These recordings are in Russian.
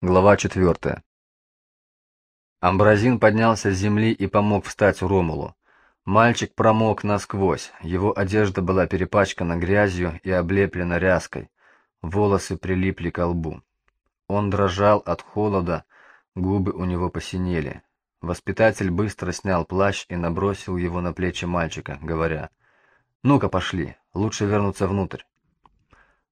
Глава 4. Амбразин поднялся с земли и помог встать Ромулу. Мальчик промок насквозь, его одежда была перепачкана грязью и облеплена ряской, волосы прилипли к лбу. Он дрожал от холода, губы у него посинели. Воспитатель быстро снял плащ и набросил его на плечи мальчика, говоря, «Ну-ка, пошли, лучше вернуться внутрь».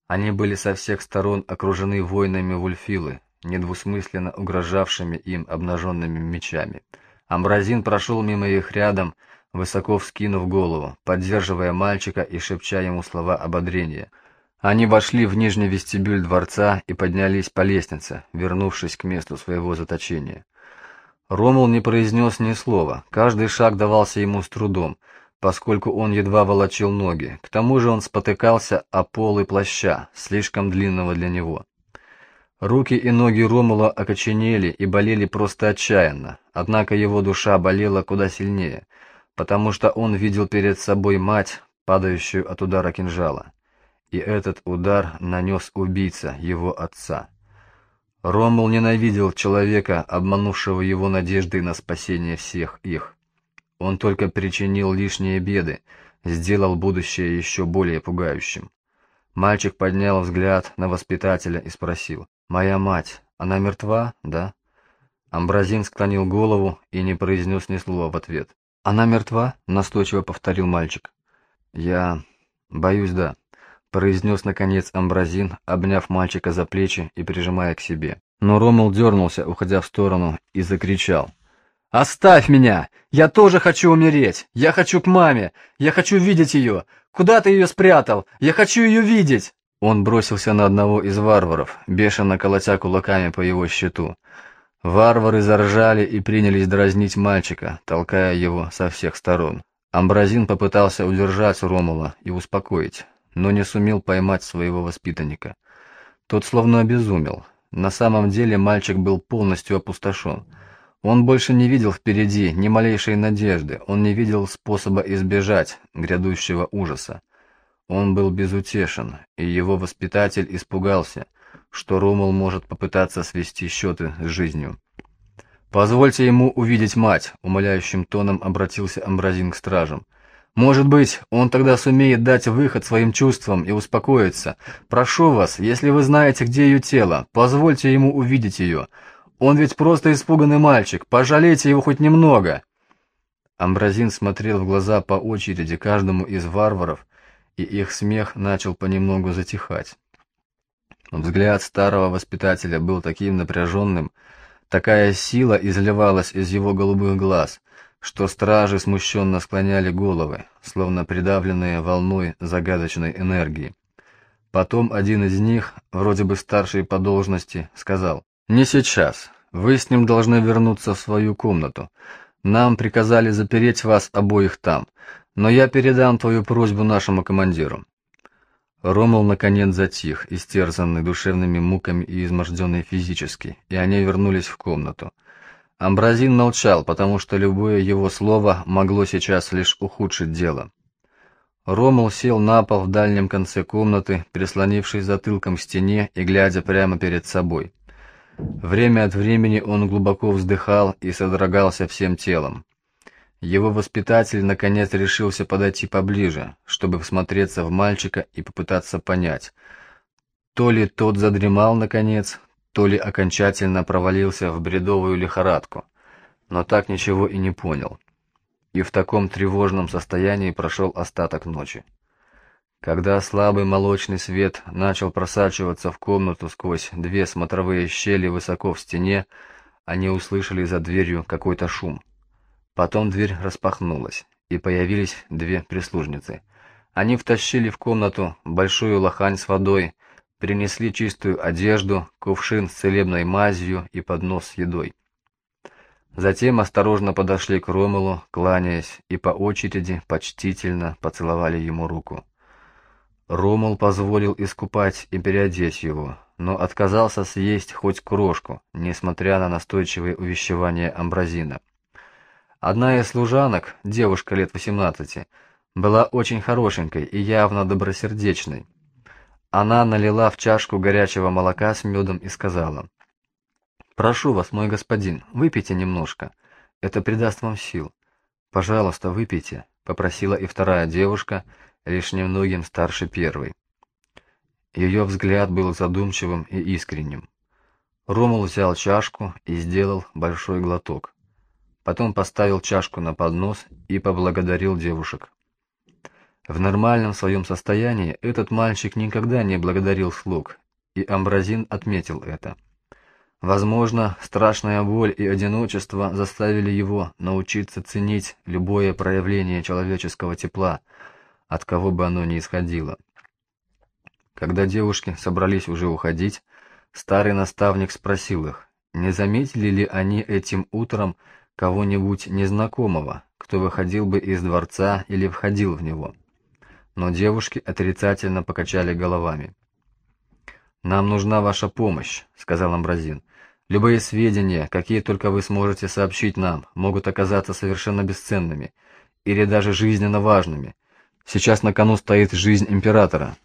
Они были со всех сторон окружены воинами Вульфилы, недвусмысленно угрожавшими им обнаженными мечами. Амбразин прошел мимо их рядом, высоко вскинув голову, поддерживая мальчика и шепча ему слова ободрения. Они вошли в нижний вестибюль дворца и поднялись по лестнице, вернувшись к месту своего заточения. Ромул не произнес ни слова, каждый шаг давался ему с трудом, поскольку он едва волочил ноги, к тому же он спотыкался о полы плаща, слишком длинного для него. Руки и ноги Ромула окоченели и болели просто отчаянно, однако его душа болела куда сильнее, потому что он видел перед собой мать, падающую от удара кинжала. И этот удар нанес убийца, его отца. Ромул ненавидел человека, обманувшего его надеждой на спасение всех их. Он только причинил лишние беды, сделал будущее еще более пугающим. Мальчик поднял взгляд на воспитателя и спросил, «Моя мать, она мертва, да?» Амбразин склонил голову и не произнес ни слова в ответ. «Она мертва?» — настойчиво повторил мальчик. «Я... боюсь, да», — произнес наконец Амбразин, обняв мальчика за плечи и прижимая к себе. Но Ромул дернулся, уходя в сторону, и закричал. «Оставь меня! Я тоже хочу умереть! Я хочу к маме! Я хочу видеть ее! Куда ты ее спрятал? Я хочу ее видеть!» Он бросился на одного из варваров, бешено колотя кулаками по его щиту. Варвары заржали и принялись дразнить мальчика, толкая его со всех сторон. Амбразин попытался удержать Ромула и успокоить, но не сумел поймать своего воспитанника. Тот словно обезумел. На самом деле мальчик был полностью опустошен. Он больше не видел впереди ни малейшей надежды, он не видел способа избежать грядущего ужаса. Он был безутешен, и его воспитатель испугался, что Ромул может попытаться свести счеты с жизнью. «Позвольте ему увидеть мать», — умоляющим тоном обратился Амбразин к стражам. «Может быть, он тогда сумеет дать выход своим чувствам и успокоиться. Прошу вас, если вы знаете, где ее тело, позвольте ему увидеть ее. Он ведь просто испуганный мальчик, пожалейте его хоть немного». Амбразин смотрел в глаза по очереди каждому из варваров, и их смех начал понемногу затихать. Взгляд старого воспитателя был таким напряженным, такая сила изливалась из его голубых глаз, что стражи смущенно склоняли головы, словно придавленные волной загадочной энергии. Потом один из них, вроде бы старший по должности, сказал, «Не сейчас. Вы с ним должны вернуться в свою комнату. Нам приказали запереть вас обоих там. Но я передам твою просьбу нашему командиру». Ромул наконец затих, истерзанный душевными муками и изможденный физически, и они вернулись в комнату. Амбразин молчал, потому что любое его слово могло сейчас лишь ухудшить дело. Ромул сел на пол в дальнем конце комнаты, прислонившись затылком к стене и глядя прямо перед собой. Время от времени он глубоко вздыхал и содрогался всем телом. Его воспитатель наконец решился подойти поближе, чтобы всмотреться в мальчика и попытаться понять, то ли тот задремал наконец, то ли окончательно провалился в бредовую лихорадку, но так ничего и не понял. И в таком тревожном состоянии прошел остаток ночи. Когда слабый молочный свет начал просачиваться в комнату сквозь две смотровые щели высоко в стене, они услышали за дверью какой-то шум. Потом дверь распахнулась, и появились две прислужницы. Они втащили в комнату большую лохань с водой, принесли чистую одежду, кувшин с целебной мазью и поднос с едой. Затем осторожно подошли к Ромелу, кланяясь, и по очереди почтительно поцеловали ему руку. Ромул позволил искупать и переодеть его, но отказался съесть хоть крошку, несмотря на настойчивые увещевания Амбразина. Одна из служанок, девушка лет 18, была очень хорошенькой и явно добросердечной. Она налила в чашку горячего молока с медом и сказала, «Прошу вас, мой господин, выпейте немножко. Это придаст вам сил. Пожалуйста, выпейте», — попросила и вторая девушка, лишь немногим старше первой. Ее взгляд был задумчивым и искренним. Ромул взял чашку и сделал большой глоток. Потом поставил чашку на поднос и поблагодарил девушек. В нормальном своем состоянии этот мальчик никогда не благодарил слуг, и Амбразин отметил это. Возможно, страшная боль и одиночество заставили его научиться ценить любое проявление человеческого тепла, от кого бы оно ни исходило. Когда девушки собрались уже уходить, старый наставник спросил их, не заметили ли они этим утром кого-нибудь незнакомого, кто выходил бы из дворца или входил в него. Но девушки отрицательно покачали головами. «Нам нужна ваша помощь», — сказал Амбразин. «Любые сведения, какие только вы сможете сообщить нам, могут оказаться совершенно бесценными или даже жизненно важными. Сейчас на кону стоит жизнь императора,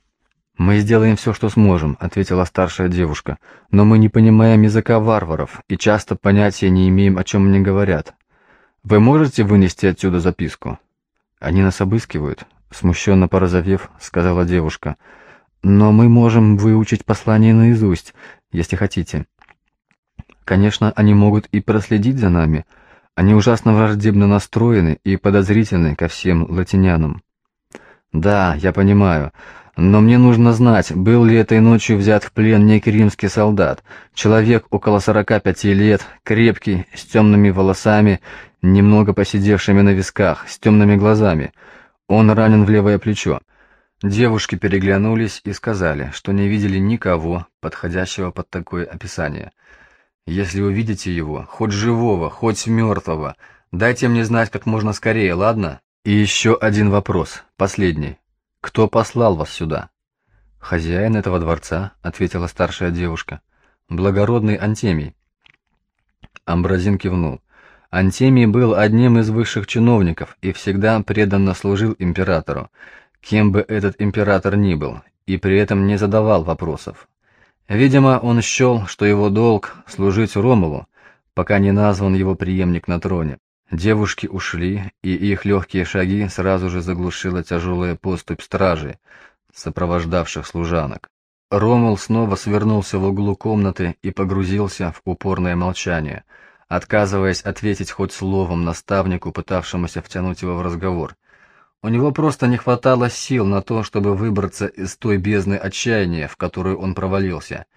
«Мы сделаем все, что сможем», — ответила старшая девушка. «Но мы не понимаем языка варваров и часто понятия не имеем, о чем они говорят. Вы можете вынести отсюда записку?» «Они нас обыскивают», — смущенно порозовев, сказала девушка. «Но мы можем выучить послание наизусть, если хотите». «Конечно, они могут и проследить за нами. Они ужасно враждебно настроены и подозрительны ко всем латинянам». «Да, я понимаю». Но мне нужно знать, был ли этой ночью взят в плен некий римский солдат, человек около 45 лет, крепкий, с темными волосами, немного посидевшими на висках, с темными глазами. Он ранен в левое плечо. Девушки переглянулись и сказали, что не видели никого, подходящего под такое описание. «Если увидите его, хоть живого, хоть мертвого, дайте мне знать как можно скорее, ладно?» И еще один вопрос, последний. «Кто послал вас сюда?» «Хозяин этого дворца», — ответила старшая девушка. «Благородный Антемий». Амбразин кивнул. Антемий был одним из высших чиновников и всегда преданно служил императору, кем бы этот император ни был, и при этом не задавал вопросов. Видимо, он счел, что его долг — служить Ромулу, пока не назван его преемник на троне. Девушки ушли, и их легкие шаги сразу же заглушила тяжелая поступь стражи, сопровождавших служанок. Ромул снова свернулся в углу комнаты и погрузился в упорное молчание, отказываясь ответить хоть словом наставнику, пытавшемуся втянуть его в разговор. У него просто не хватало сил на то, чтобы выбраться из той бездны отчаяния, в которую он провалился —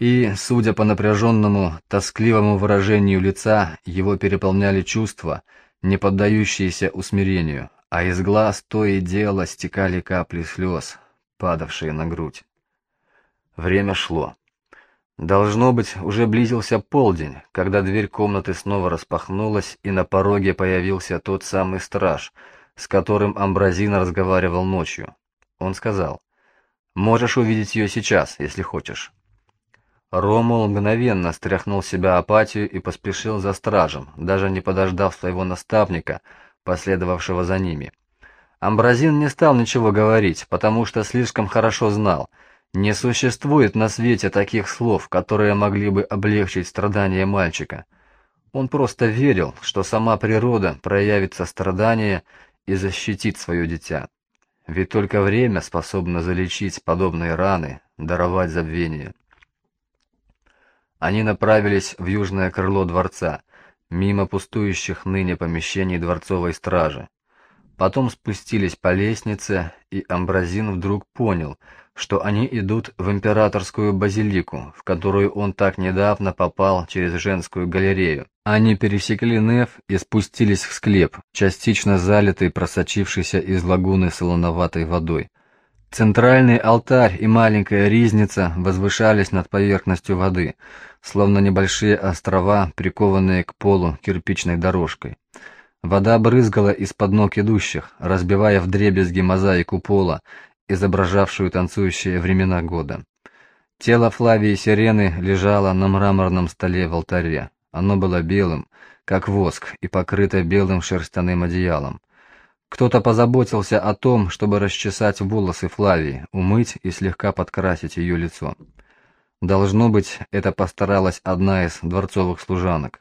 и, судя по напряженному, тоскливому выражению лица, его переполняли чувства, не поддающиеся усмирению, а из глаз то и дело стекали капли слез, падавшие на грудь. Время шло. Должно быть, уже близился полдень, когда дверь комнаты снова распахнулась, и на пороге появился тот самый страж, с которым Амбразин разговаривал ночью. Он сказал, «Можешь увидеть ее сейчас, если хочешь». Ромул мгновенно стряхнул себя апатию и поспешил за стражем, даже не подождав своего наставника, последовавшего за ними. Амбразин не стал ничего говорить, потому что слишком хорошо знал, не существует на свете таких слов, которые могли бы облегчить страдания мальчика. Он просто верил, что сама природа проявит сострадание и защитит свое дитя. Ведь только время способно залечить подобные раны, даровать забвение. Они направились в южное крыло дворца, мимо пустующих ныне помещений дворцовой стражи. Потом спустились по лестнице, и Амбразин вдруг понял, что они идут в императорскую базилику, в которую он так недавно попал через женскую галерею. Они пересекли Неф и спустились в склеп, частично залитый просочившейся из лагуны солоноватой водой. Центральный алтарь и маленькая ризница возвышались над поверхностью воды, словно небольшие острова, прикованные к полу кирпичной дорожкой. Вода брызгала из-под ног идущих, разбивая вдребезги мозаику пола, изображавшую танцующие времена года. Тело Флавии Сирены лежало на мраморном столе в алтаре. Оно было белым, как воск, и покрыто белым шерстяным одеялом. Кто-то позаботился о том, чтобы расчесать волосы Флавии, умыть и слегка подкрасить ее лицо. Должно быть, это постаралась одна из дворцовых служанок.